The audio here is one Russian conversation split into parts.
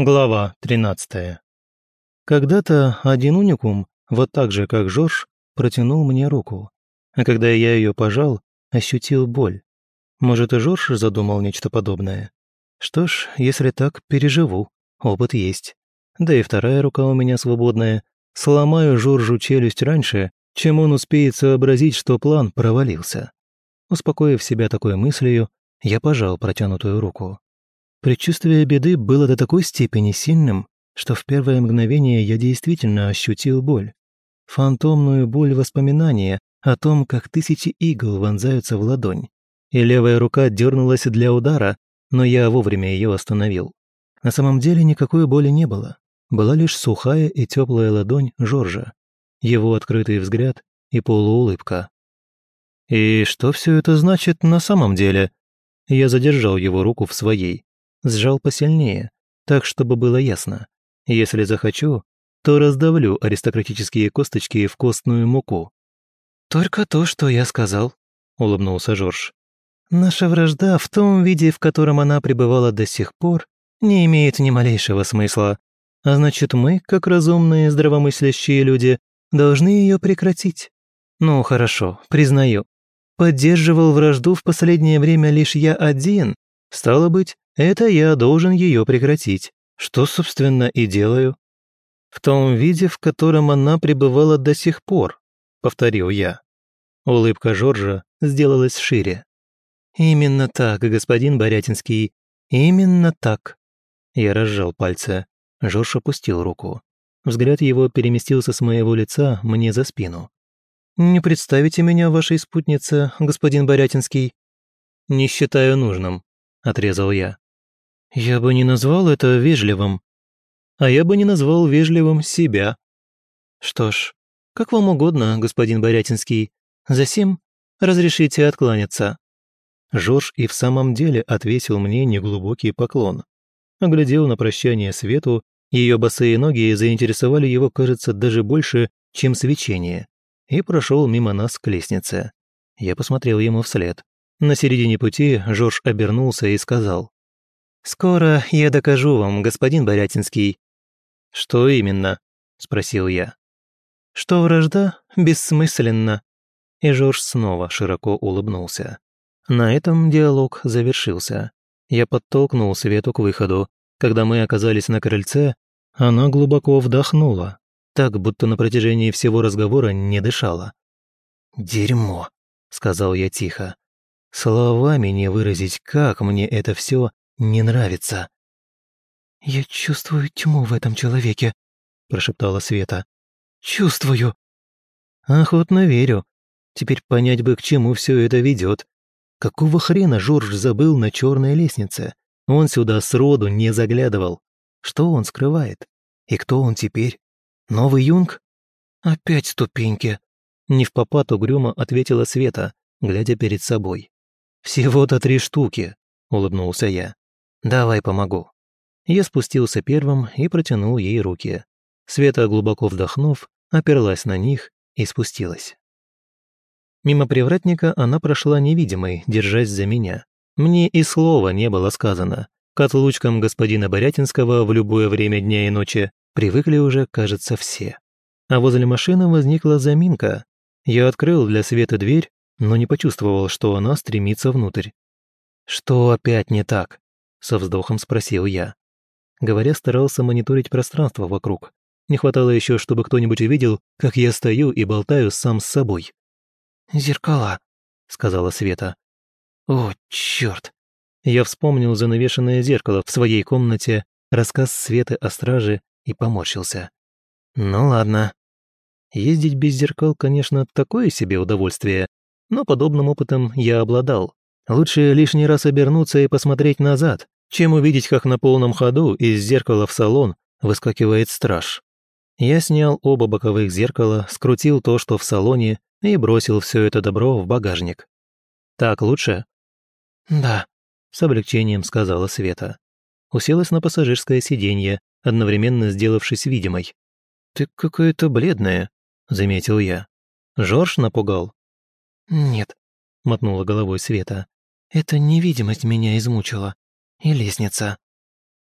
Глава 13. Когда-то один уникум, вот так же, как Жорж, протянул мне руку. А когда я ее пожал, ощутил боль. Может, и Жорж задумал нечто подобное? Что ж, если так, переживу. Опыт есть. Да и вторая рука у меня свободная. Сломаю Жоржу челюсть раньше, чем он успеет сообразить, что план провалился. Успокоив себя такой мыслью, я пожал протянутую руку. Предчувствие беды было до такой степени сильным, что в первое мгновение я действительно ощутил боль. Фантомную боль воспоминания о том, как тысячи игл вонзаются в ладонь. И левая рука дернулась для удара, но я вовремя ее остановил. На самом деле никакой боли не было. Была лишь сухая и теплая ладонь Жоржа, его открытый взгляд и полуулыбка. «И что все это значит на самом деле?» Я задержал его руку в своей сжал посильнее, так, чтобы было ясно. Если захочу, то раздавлю аристократические косточки в костную муку. «Только то, что я сказал», — улыбнулся Жорж. «Наша вражда в том виде, в котором она пребывала до сих пор, не имеет ни малейшего смысла. А значит, мы, как разумные, здравомыслящие люди, должны ее прекратить. Ну, хорошо, признаю. Поддерживал вражду в последнее время лишь я один. Стало быть, это я должен ее прекратить, что, собственно, и делаю. В том виде, в котором она пребывала до сих пор, повторил я. Улыбка Жоржа сделалась шире. «Именно так, господин Борятинский, именно так». Я разжал пальцы. Жорж опустил руку. Взгляд его переместился с моего лица мне за спину. «Не представите меня вашей спутнице, господин Борятинский?» «Не считаю нужным», — отрезал я. Я бы не назвал это вежливым. А я бы не назвал вежливым себя. Что ж, как вам угодно, господин Борятинский. Засим разрешите откланяться. Жорж и в самом деле отвесил мне неглубокий поклон. Оглядел на прощание Свету, ее босые ноги заинтересовали его, кажется, даже больше, чем свечение, и прошел мимо нас к лестнице. Я посмотрел ему вслед. На середине пути Жорж обернулся и сказал. «Скоро я докажу вам, господин Борятинский». «Что именно?» – спросил я. «Что вражда бессмысленна». И Жорж снова широко улыбнулся. На этом диалог завершился. Я подтолкнул Свету к выходу. Когда мы оказались на крыльце, она глубоко вдохнула, так, будто на протяжении всего разговора не дышала. «Дерьмо», — сказал я тихо. Словами не выразить, как мне это все не нравится». «Я чувствую тьму в этом человеке», – прошептала Света. «Чувствую». «Охотно верю. Теперь понять бы, к чему все это ведет. Какого хрена Жорж забыл на черной лестнице? Он сюда сроду не заглядывал. Что он скрывает? И кто он теперь? Новый юнг? Опять ступеньки. Не в попад угрюмо ответила Света, глядя перед собой. «Всего-то три штуки», — улыбнулся я. «Давай помогу». Я спустился первым и протянул ей руки. Света, глубоко вдохнув, оперлась на них и спустилась. Мимо привратника она прошла невидимой, держась за меня. Мне и слова не было сказано. К отлучкам господина Борятинского в любое время дня и ночи привыкли уже, кажется, все. А возле машины возникла заминка. Я открыл для Светы дверь, но не почувствовал, что она стремится внутрь. Что опять не так? Со вздохом спросил я. Говоря, старался мониторить пространство вокруг. Не хватало еще, чтобы кто-нибудь увидел, как я стою и болтаю сам с собой. «Зеркала», — сказала Света. «О, черт! Я вспомнил занавешенное зеркало в своей комнате, рассказ Светы о страже и поморщился. «Ну ладно. Ездить без зеркал, конечно, такое себе удовольствие, но подобным опытом я обладал. Лучше лишний раз обернуться и посмотреть назад, чем увидеть, как на полном ходу из зеркала в салон выскакивает страж. Я снял оба боковых зеркала, скрутил то, что в салоне, и бросил все это добро в багажник. «Так лучше?» «Да», — с облегчением сказала Света. Уселась на пассажирское сиденье, одновременно сделавшись видимой. «Ты какая-то бледная», — заметил я. «Жорж напугал?» «Нет», — мотнула головой Света. Эта невидимость меня измучила. И лестница.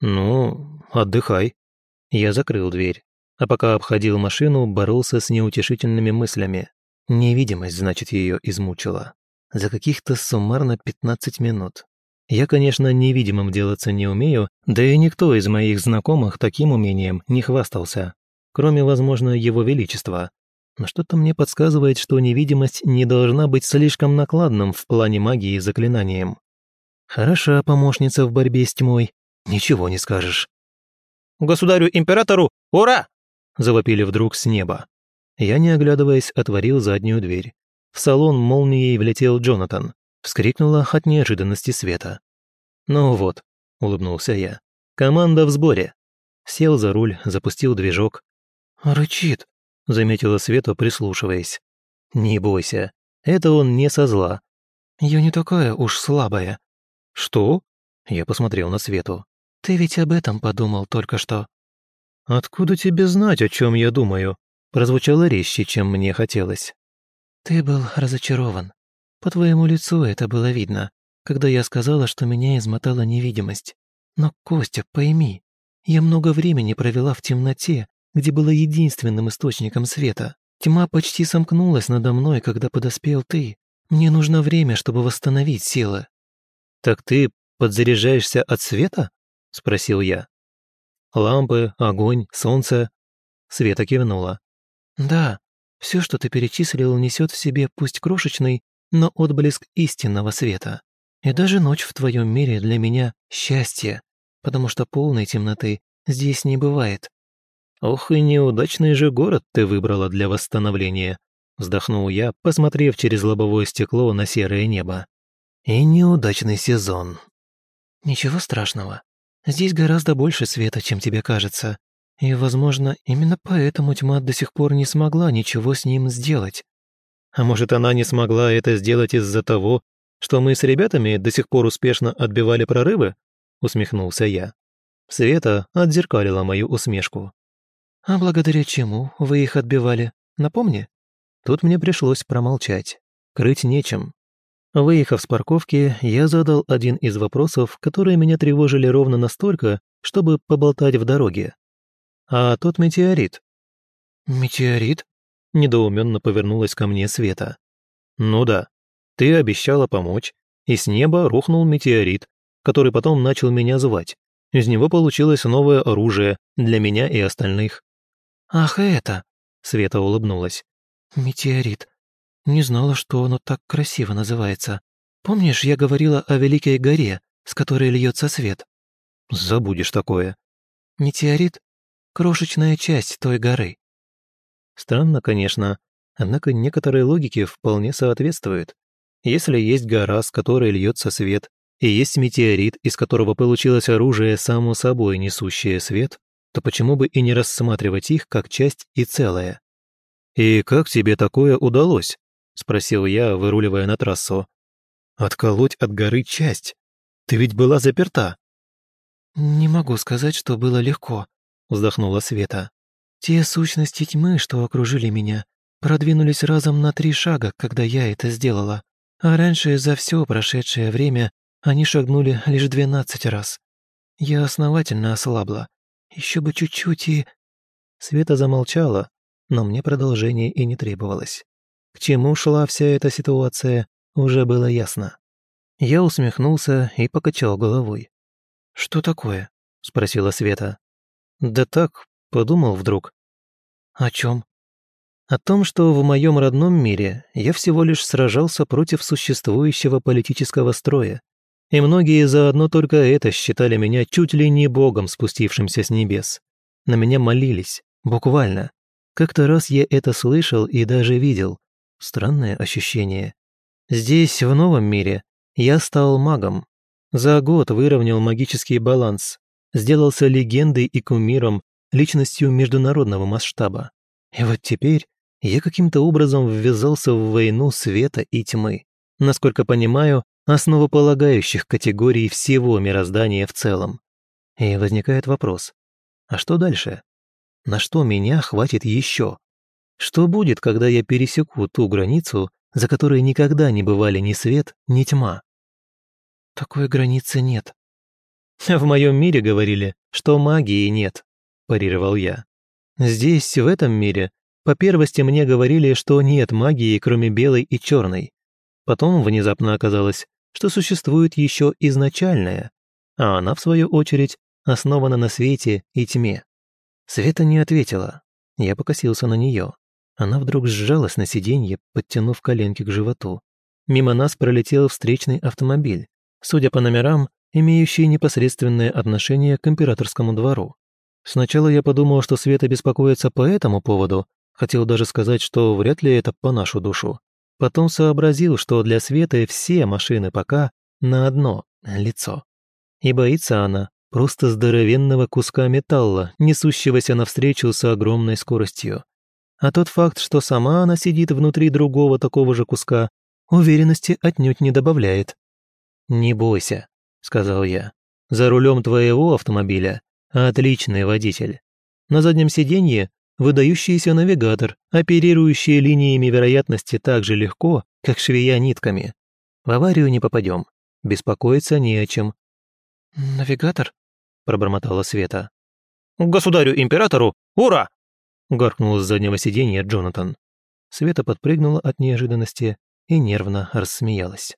Ну, отдыхай». Я закрыл дверь, а пока обходил машину, боролся с неутешительными мыслями. Невидимость, значит, ее измучила. За каких-то суммарно 15 минут. Я, конечно, невидимым делаться не умею, да и никто из моих знакомых таким умением не хвастался, кроме, возможно, его величества. Но что-то мне подсказывает, что невидимость не должна быть слишком накладным в плане магии заклинанием. Хороша помощница в борьбе с тьмой, ничего не скажешь. «Государю-императору, ура!» завопили вдруг с неба. Я, не оглядываясь, отворил заднюю дверь. В салон молнией влетел Джонатан. Вскрикнула от неожиданности света. «Ну вот», — улыбнулся я. «Команда в сборе». Сел за руль, запустил движок. «Рычит», — заметила Света, прислушиваясь. «Не бойся, это он не со зла». «Я не такая уж слабая». «Что?» — я посмотрел на Свету. «Ты ведь об этом подумал только что». «Откуда тебе знать, о чем я думаю?» прозвучало резче, чем мне хотелось. «Ты был разочарован. По твоему лицу это было видно, когда я сказала, что меня измотала невидимость. Но, Костя, пойми, я много времени провела в темноте, где была единственным источником света. Тьма почти сомкнулась надо мной, когда подоспел ты. Мне нужно время, чтобы восстановить силы». «Так ты подзаряжаешься от света?» – спросил я. «Лампы, огонь, солнце?» Света кивнула. «Да, все, что ты перечислил, несет в себе пусть крошечный, но отблеск истинного света. И даже ночь в твоем мире для меня — счастье, потому что полной темноты здесь не бывает». «Ох и неудачный же город ты выбрала для восстановления», — вздохнул я, посмотрев через лобовое стекло на серое небо. «И неудачный сезон». «Ничего страшного. Здесь гораздо больше света, чем тебе кажется. И, возможно, именно поэтому тьма до сих пор не смогла ничего с ним сделать. А может, она не смогла это сделать из-за того, что мы с ребятами до сих пор успешно отбивали прорывы? Усмехнулся я. Света отзеркалила мою усмешку. А благодаря чему вы их отбивали? Напомни. Тут мне пришлось промолчать. Крыть нечем. Выехав с парковки, я задал один из вопросов, которые меня тревожили ровно настолько, чтобы поболтать в дороге. А тот метеорит. Метеорит? Недоуменно повернулась ко мне Света. Ну да, ты обещала помочь, и с неба рухнул метеорит, который потом начал меня звать. Из него получилось новое оружие для меня и остальных. Ах, это! Света улыбнулась. Метеорит. Не знала, что оно так красиво называется. Помнишь, я говорила о Великой горе, с которой льется свет? Забудешь такое. Метеорит крошечная часть той горы. Странно, конечно, однако некоторые логики вполне соответствуют. Если есть гора, с которой льется свет, и есть метеорит, из которого получилось оружие, само собой несущее свет, то почему бы и не рассматривать их как часть и целое? «И как тебе такое удалось?» – спросил я, выруливая на трассу. «Отколоть от горы часть? Ты ведь была заперта». «Не могу сказать, что было легко», вздохнула Света. «Те сущности тьмы, что окружили меня, продвинулись разом на три шага, когда я это сделала. А раньше за все прошедшее время они шагнули лишь двенадцать раз. Я основательно ослабла. Еще бы чуть-чуть и...» Света замолчала, но мне продолжение и не требовалось. К чему шла вся эта ситуация, уже было ясно. Я усмехнулся и покачал головой. «Что такое?» — спросила Света. Да так, подумал вдруг. О чем? О том, что в моем родном мире я всего лишь сражался против существующего политического строя, и многие заодно только это считали меня чуть ли не богом, спустившимся с небес. На меня молились, буквально. Как-то раз я это слышал и даже видел. Странное ощущение. Здесь, в новом мире, я стал магом. За год выровнял магический баланс, сделался легендой и кумиром, личностью международного масштаба. И вот теперь я каким-то образом ввязался в войну света и тьмы. Насколько понимаю, основополагающих категорий всего мироздания в целом. И возникает вопрос, а что дальше? На что меня хватит еще? Что будет, когда я пересеку ту границу, за которой никогда не бывали ни свет, ни тьма? Такой границы нет, В моем мире говорили, что магии нет, парировал я. Здесь, в этом мире, по первости мне говорили, что нет магии, кроме белой и черной. Потом внезапно оказалось, что существует еще изначальная, а она, в свою очередь, основана на свете и тьме. Света не ответила. Я покосился на нее. Она вдруг сжалась на сиденье, подтянув коленки к животу. Мимо нас пролетел встречный автомобиль, судя по номерам, имеющий непосредственное отношение к императорскому двору. Сначала я подумал, что Света беспокоится по этому поводу, хотел даже сказать, что вряд ли это по нашу душу. Потом сообразил, что для Светы все машины пока на одно лицо. И боится она просто здоровенного куска металла, несущегося навстречу с огромной скоростью. А тот факт, что сама она сидит внутри другого такого же куска, уверенности отнюдь не добавляет. «Не бойся», — сказал я. «За рулем твоего автомобиля отличный водитель. На заднем сиденье выдающийся навигатор, оперирующий линиями вероятности так же легко, как швея нитками. В аварию не попадем. Беспокоиться не о чем». «Навигатор?» — пробормотала Света. «Государю-императору! Ура!» — гаркнул с заднего сиденья Джонатан. Света подпрыгнула от неожиданности и нервно рассмеялась.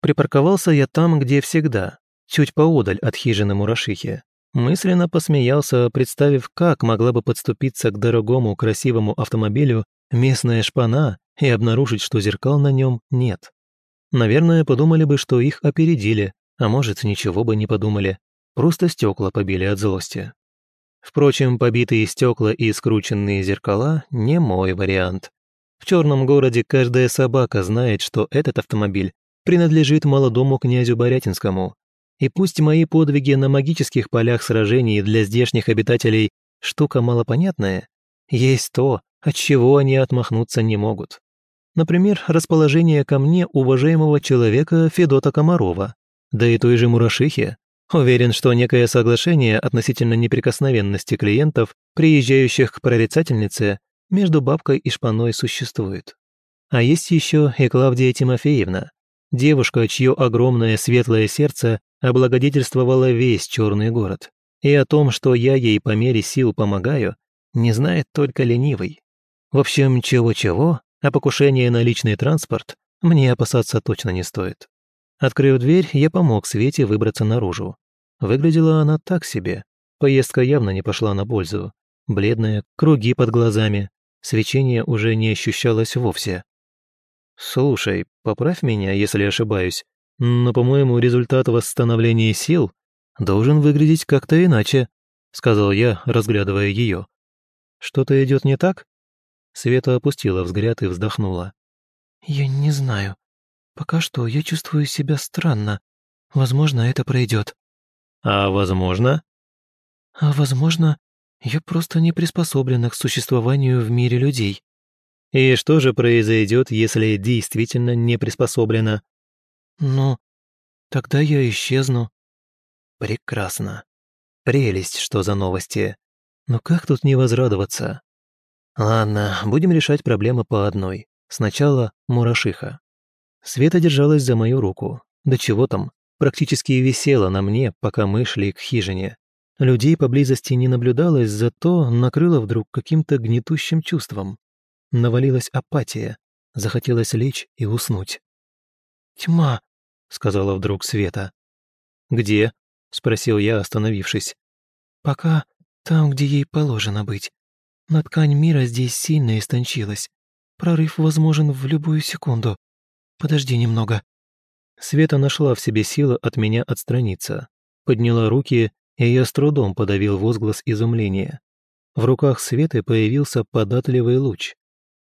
Припарковался я там, где всегда, чуть поодаль от хижины Мурашихи. Мысленно посмеялся, представив, как могла бы подступиться к дорогому красивому автомобилю местная шпана и обнаружить, что зеркал на нем нет. Наверное, подумали бы, что их опередили, а может, ничего бы не подумали. Просто стекла побили от злости. Впрочем, побитые стекла и скрученные зеркала – не мой вариант. В черном городе каждая собака знает, что этот автомобиль принадлежит молодому князю Борятинскому. И пусть мои подвиги на магических полях сражений для здешних обитателей штука малопонятная, есть то, от чего они отмахнуться не могут. Например, расположение ко мне уважаемого человека Федота Комарова, да и той же Мурашихи. Уверен, что некое соглашение относительно неприкосновенности клиентов, приезжающих к прорицательнице, между бабкой и шпаной существует. А есть еще и Клавдия Тимофеевна, девушка, чье огромное светлое сердце облагодетельствовало весь черный город. И о том, что я ей по мере сил помогаю, не знает только ленивый. В общем, чего-чего, а покушение на личный транспорт мне опасаться точно не стоит. Открыв дверь, я помог Свете выбраться наружу. Выглядела она так себе. Поездка явно не пошла на пользу. Бледная, круги под глазами, Свечение уже не ощущалось вовсе. «Слушай, поправь меня, если ошибаюсь, но, по-моему, результат восстановления сил должен выглядеть как-то иначе», сказал я, разглядывая ее. «Что-то идет не так?» Света опустила взгляд и вздохнула. «Я не знаю. Пока что я чувствую себя странно. Возможно, это пройдет». «А возможно?» «А возможно, я просто не приспособлена к существованию в мире людей». «И что же произойдет, если действительно не приспособлена?» «Ну, тогда я исчезну». «Прекрасно. Прелесть, что за новости. Но как тут не возрадоваться?» «Ладно, будем решать проблемы по одной. Сначала Мурашиха». Света держалась за мою руку. Да чего там, практически висела на мне, пока мы шли к хижине. Людей поблизости не наблюдалось, зато накрыло вдруг каким-то гнетущим чувством. Навалилась апатия, захотелось лечь и уснуть. «Тьма», — сказала вдруг Света. «Где?» — спросил я, остановившись. «Пока там, где ей положено быть. Но ткань мира здесь сильно истончилась. Прорыв возможен в любую секунду. Подожди немного». Света нашла в себе силы от меня отстраниться, подняла руки и я с трудом подавил возглас изумления. В руках Светы появился податливый луч.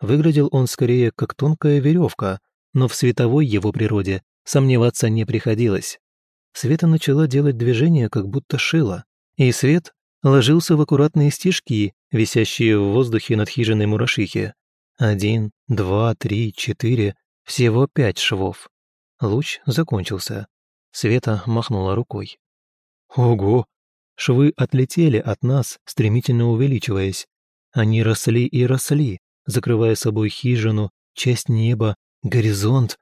Выглядел он скорее как тонкая веревка, но в световой его природе сомневаться не приходилось. Света начала делать движение, как будто шила, и свет ложился в аккуратные стежки, висящие в воздухе над хижиной мурашихи. Один, два, три, четыре, всего пять швов. Луч закончился. Света махнула рукой. «Ого, Швы отлетели от нас, стремительно увеличиваясь. Они росли и росли, закрывая собой хижину, часть неба, горизонт.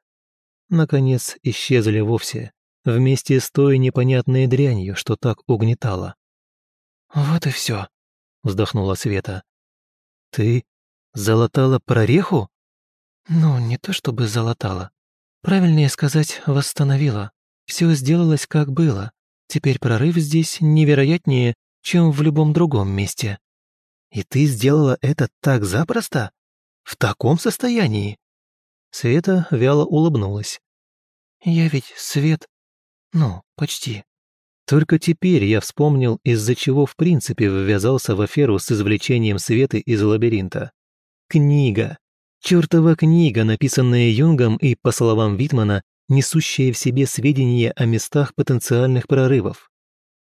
Наконец исчезли вовсе, вместе с той непонятной дрянью, что так угнетало. «Вот и все, вздохнула Света. «Ты залатала прореху?» «Ну, не то чтобы залатала. Правильнее сказать, восстановила. Все сделалось как было. Теперь прорыв здесь невероятнее, чем в любом другом месте». «И ты сделала это так запросто? В таком состоянии?» Света вяло улыбнулась. «Я ведь свет. Ну, почти». Только теперь я вспомнил, из-за чего в принципе ввязался в аферу с извлечением Светы из лабиринта. Книга. Чёртова книга, написанная Юнгом и, по словам Витмана, несущая в себе сведения о местах потенциальных прорывов.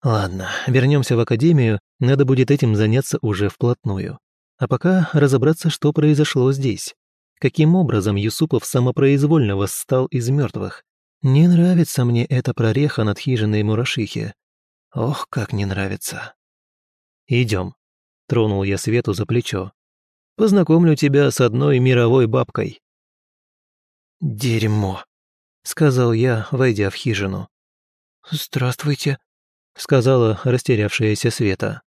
Ладно, вернемся в академию, надо будет этим заняться уже вплотную. А пока разобраться, что произошло здесь. Каким образом Юсупов самопроизвольно восстал из мертвых? Не нравится мне эта прореха над хижиной Мурашихи. Ох, как не нравится. Идем. Тронул я Свету за плечо. Познакомлю тебя с одной мировой бабкой. Дерьмо, сказал я, войдя в хижину. Здравствуйте, сказала растерявшаяся Света.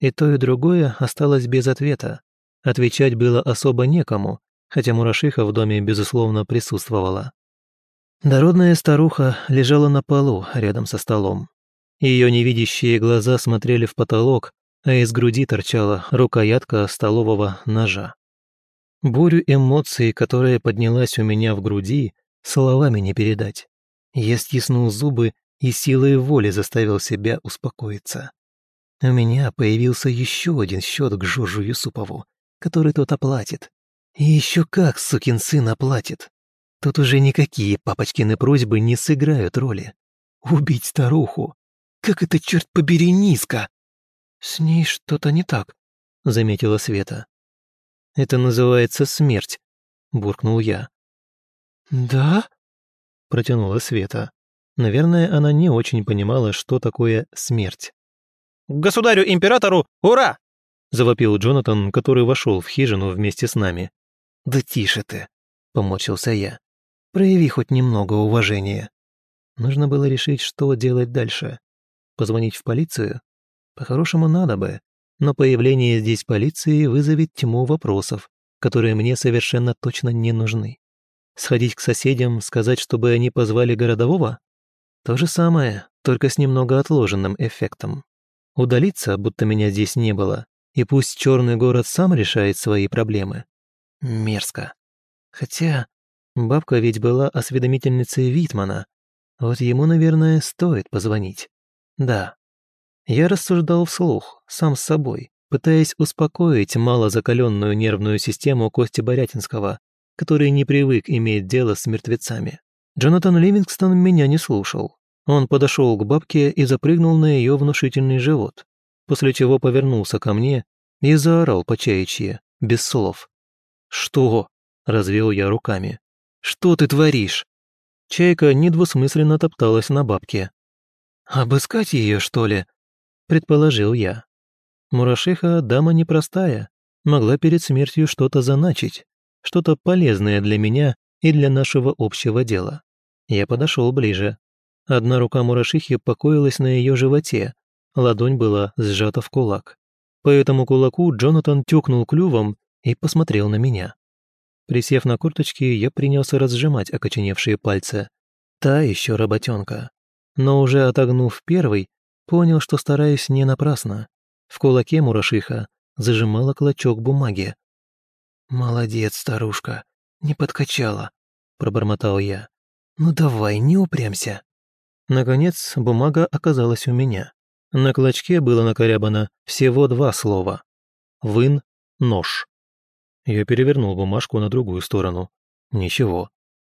И то, и другое осталось без ответа. Отвечать было особо некому, хотя Мурашиха в доме, безусловно, присутствовала. Дородная старуха лежала на полу рядом со столом. Ее невидящие глаза смотрели в потолок, а из груди торчала рукоятка столового ножа. Бурю эмоций, которая поднялась у меня в груди, словами не передать. Я стиснул зубы и силой воли заставил себя успокоиться. У меня появился еще один счет к Жоржу Юсупову, который тот оплатит. И еще как сукин сын оплатит. Тут уже никакие папочкины просьбы не сыграют роли. Убить старуху. Как это, черт побери, низко! С ней что-то не так, заметила Света. Это называется смерть, буркнул я. Да? Протянула Света. Наверное, она не очень понимала, что такое смерть. «Государю-императору, ура!» завопил Джонатан, который вошел в хижину вместе с нами. «Да тише ты!» — поморщился я. Прояви хоть немного уважения. Нужно было решить, что делать дальше. Позвонить в полицию? По-хорошему надо бы, но появление здесь полиции вызовет тьму вопросов, которые мне совершенно точно не нужны. Сходить к соседям, сказать, чтобы они позвали городового? То же самое, только с немного отложенным эффектом. Удалиться, будто меня здесь не было, и пусть черный город сам решает свои проблемы. Мерзко. Хотя Бабка ведь была осведомительницей Витмана. Вот ему, наверное, стоит позвонить. Да. Я рассуждал вслух, сам с собой, пытаясь успокоить малозакаленную нервную систему Кости Борятинского, который не привык иметь дело с мертвецами. Джонатан Ливингстон меня не слушал. Он подошел к бабке и запрыгнул на ее внушительный живот, после чего повернулся ко мне и заорал по чаячье, без слов. «Что?» – развел я руками. Что ты творишь?» Чайка недвусмысленно топталась на бабке. «Обыскать ее, что ли?» – предположил я. Мурашиха – дама непростая, могла перед смертью что-то заначить, что-то полезное для меня и для нашего общего дела. Я подошел ближе. Одна рука Мурашихи покоилась на ее животе, ладонь была сжата в кулак. По этому кулаку Джонатан тюкнул клювом и посмотрел на меня. Присев на курточки, я принялся разжимать окоченевшие пальцы. Та еще работенка. Но уже отогнув первый, понял, что стараюсь не напрасно. В кулаке мурашиха зажимала клочок бумаги. «Молодец, старушка, не подкачала», — пробормотал я. «Ну давай, не упрямся». Наконец, бумага оказалась у меня. На клочке было накорябано всего два слова. «Вын, нож». Я перевернул бумажку на другую сторону. Ничего.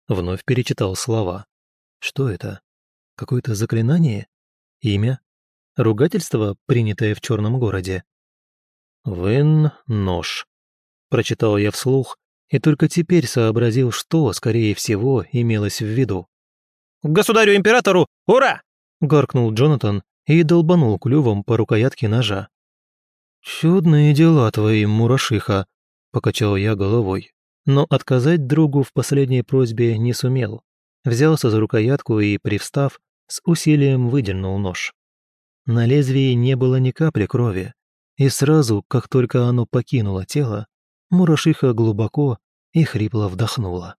Вновь перечитал слова. Что это? Какое-то заклинание? Имя? Ругательство, принятое в черном городе? «Вен нож», — прочитал я вслух, и только теперь сообразил, что, скорее всего, имелось в виду. «Государю-императору, ура!» — гаркнул Джонатан и долбанул клювом по рукоятке ножа. «Чудные дела твои, мурашиха», покачал я головой. Но отказать другу в последней просьбе не сумел. Взялся за рукоятку и, привстав, с усилием выдернул нож. На лезвии не было ни капли крови, и сразу, как только оно покинуло тело, мурашиха глубоко и хрипло вдохнула.